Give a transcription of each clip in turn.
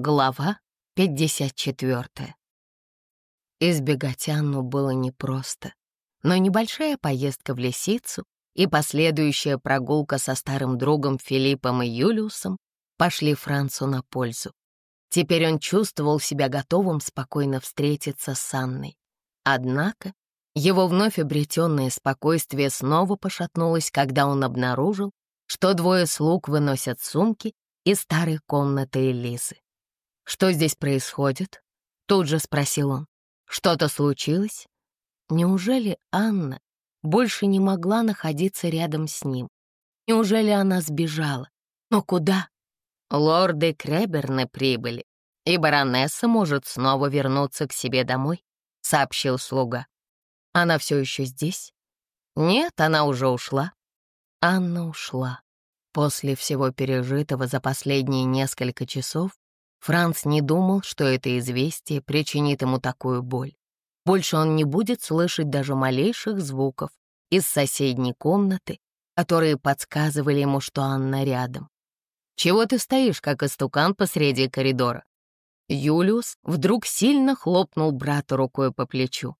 Глава 54. Избегать Анну было непросто, но небольшая поездка в Лисицу и последующая прогулка со старым другом Филиппом и Юлиусом пошли Францу на пользу. Теперь он чувствовал себя готовым спокойно встретиться с Анной. Однако его вновь обретенное спокойствие снова пошатнулось, когда он обнаружил, что двое слуг выносят сумки из старой комнаты Элизы. «Что здесь происходит?» — тут же спросил он. «Что-то случилось?» Неужели Анна больше не могла находиться рядом с ним? Неужели она сбежала? Но куда? Лорды Креберны прибыли, и баронесса может снова вернуться к себе домой, — сообщил слуга. Она все еще здесь? Нет, она уже ушла. Анна ушла. После всего пережитого за последние несколько часов Франц не думал, что это известие причинит ему такую боль. Больше он не будет слышать даже малейших звуков из соседней комнаты, которые подсказывали ему, что Анна рядом. «Чего ты стоишь, как истукан посреди коридора?» Юлиус вдруг сильно хлопнул брата рукой по плечу.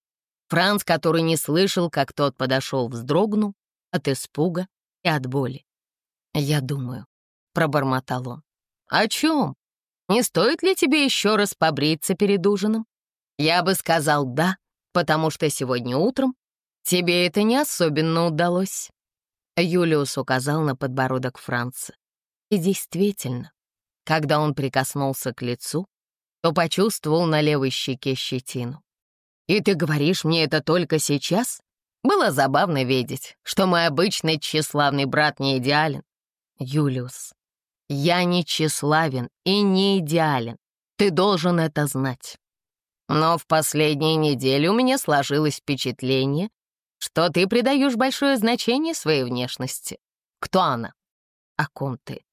Франц, который не слышал, как тот подошел, вздрогнул от испуга и от боли. «Я думаю», — пробормотал он. «О чем?» Не стоит ли тебе еще раз побриться перед ужином? Я бы сказал «да», потому что сегодня утром тебе это не особенно удалось. Юлиус указал на подбородок Франца. И действительно, когда он прикоснулся к лицу, то почувствовал на левой щеке щетину. «И ты говоришь мне это только сейчас?» Было забавно видеть, что мой обычный тщеславный брат не идеален. Юлиус, я не тщеславен и не идеален. Ты должен это знать. Но в последние недели у меня сложилось впечатление, что ты придаешь большое значение своей внешности. Кто она? О ком ты?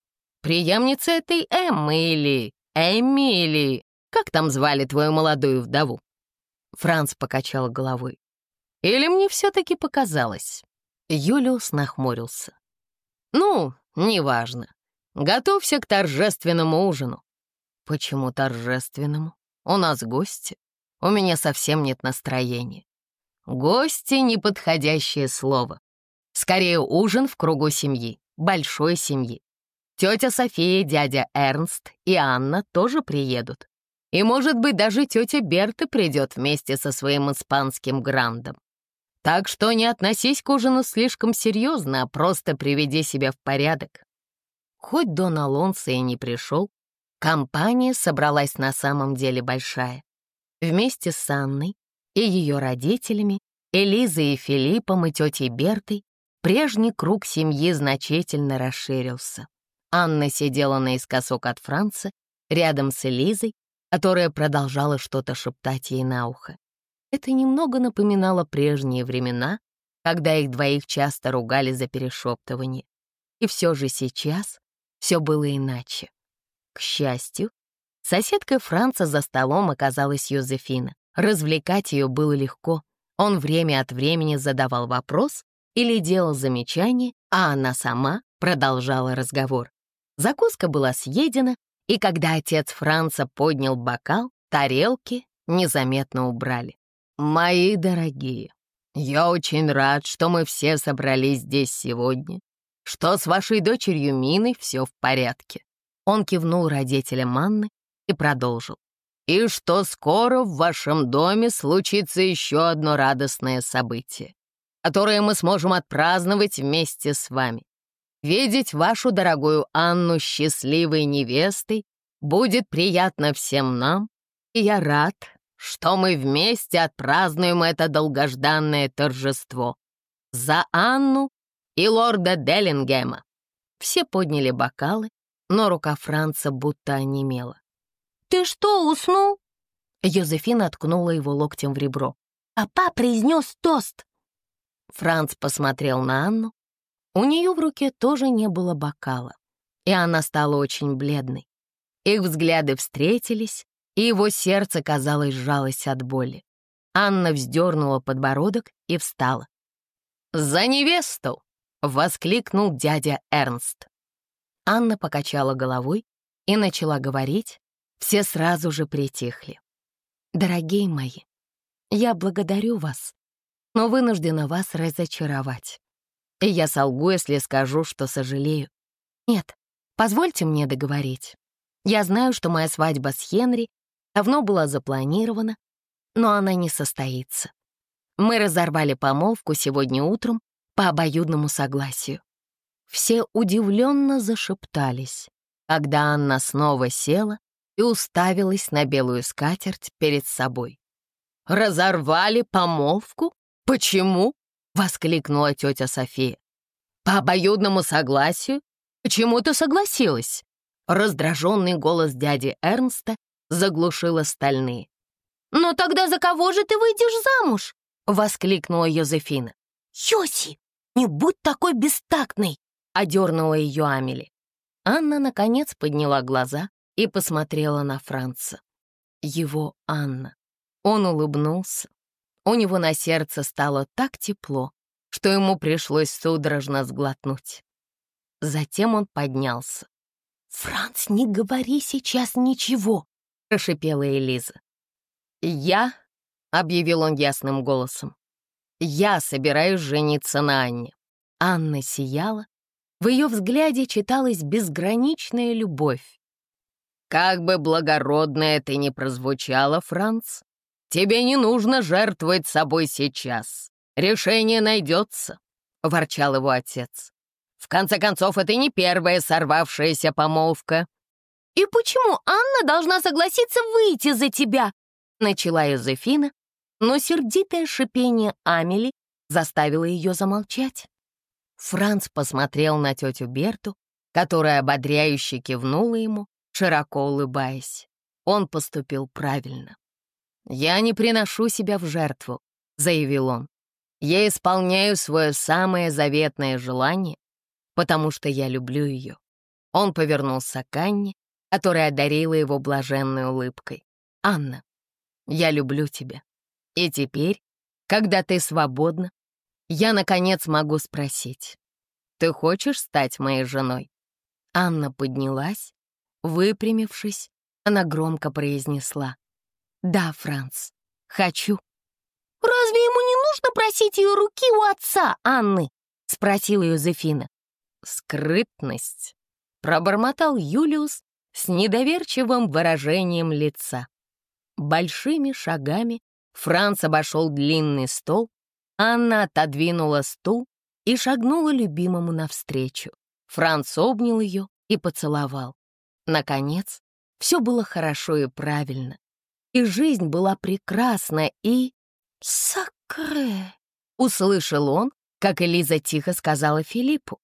Преемница этой Эммы или Эмми или... Как там звали твою молодую вдову? Франц покачал головой. Или мне все-таки показалось? Юлиус нахмурился. Ну, неважно. Готовься к торжественному ужину». «Почему торжественному? У нас гости. У меня совсем нет настроения». «Гости — неподходящее слово. Скорее ужин в кругу семьи, большой семьи. Тетя София, дядя Эрнст и Анна тоже приедут. И, может быть, даже тетя Берта придет вместе со своим испанским грандом. Так что не относись к ужину слишком серьезно, а просто приведи себя в порядок. Хоть Дон Алонсо и не пришел, компания собралась на самом деле большая. Вместе с Анной и ее родителями, Элизой и Филиппом и тетей Бертой, прежний круг семьи значительно расширился. Анна сидела наискосок от Франца, рядом с Элизой, которая продолжала что-то шептать ей на ухо. Это немного напоминало прежние времена, когда их двоих часто ругали за перешептывание. И все же сейчас все было иначе. К счастью, соседкой Франца за столом оказалась Йозефина. Развлекать ее было легко. Он время от времени задавал вопрос или делал замечание, а она сама продолжала разговор. Закуска была съедена, и когда отец Франца поднял бокал, тарелки незаметно убрали. «Мои дорогие, я очень рад, что мы все собрались здесь сегодня что с вашей дочерью Миной все в порядке». Он кивнул родителям Анны и продолжил. «И что скоро в вашем доме случится еще одно радостное событие, которое мы сможем отпраздновать вместе с вами. Видеть вашу дорогую Анну счастливой невестой будет приятно всем нам, и я рад, что мы вместе отпразднуем это долгожданное торжество. За Анну и лорда Деллингема. Все подняли бокалы, но рука Франца будто онемела. «Ты что, уснул?» Йозефина ткнула его локтем в ребро. «Папа произнес тост!» Франц посмотрел на Анну. У нее в руке тоже не было бокала, и она стала очень бледной. Их взгляды встретились, и его сердце, казалось, сжалось от боли. Анна вздернула подбородок и встала. «За невесту!» — воскликнул дядя Эрнст. Анна покачала головой и начала говорить, все сразу же притихли. «Дорогие мои, я благодарю вас, но вынуждена вас разочаровать. И я солгу, если скажу, что сожалею. Нет, позвольте мне договорить. Я знаю, что моя свадьба с Хенри давно была запланирована, но она не состоится. Мы разорвали помолвку сегодня утром по обоюдному согласию. Все удивленно зашептались, когда Анна снова села и уставилась на белую скатерть перед собой. «Разорвали помолвку? Почему?» — воскликнула тетя София. «По обоюдному согласию? Почему ты согласилась?» Раздраженный голос дяди Эрнста заглушил остальные. «Но тогда за кого же ты выйдешь замуж?» — воскликнула Йозефина. «Йоси, не будь такой бестактной!» — одернула ее Амели. Анна, наконец, подняла глаза и посмотрела на Франца. Его Анна. Он улыбнулся. У него на сердце стало так тепло, что ему пришлось судорожно сглотнуть. Затем он поднялся. «Франц, не говори сейчас ничего!» — прошипела Элиза. «Я», — объявил он ясным голосом, — «я собираюсь жениться на Анне». Анна сияла, в ее взгляде читалась безграничная любовь. «Как бы благородно это ни прозвучало, Франц, тебе не нужно жертвовать собой сейчас. Решение найдется», — ворчал его отец. «В конце концов, это не первая сорвавшаяся помолвка». «И почему Анна должна согласиться выйти за тебя?» — начала Юзефина, но сердитое шипение Амели заставило ее замолчать. Франц посмотрел на тетю Берту, которая ободряюще кивнула ему, широко улыбаясь. Он поступил правильно. «Я не приношу себя в жертву», — заявил он. «Я исполняю свое самое заветное желание, потому что я люблю ее». Он повернулся к Анне, которая одарила его блаженной улыбкой. «Анна, я люблю тебя. И теперь, когда ты свободна, я, наконец, могу спросить, ты хочешь стать моей женой?» Анна поднялась, выпрямившись, она громко произнесла. «Да, Франц, хочу». «Разве ему не нужно просить ее руки у отца, Анны?» — спросила Юзефина. «Скрытность», — пробормотал Юлиус с недоверчивым выражением лица. Большими шагами Франц обошел длинный стол, Анна отодвинула стул и шагнула любимому навстречу. Франц обнял ее и поцеловал. Наконец, все было хорошо и правильно. И жизнь была прекрасна и... «Сакре!» — услышал он, как Элиза тихо сказала Филиппу.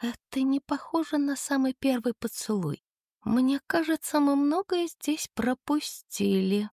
«Это не похоже на самый первый поцелуй. Мне кажется, мы многое здесь пропустили».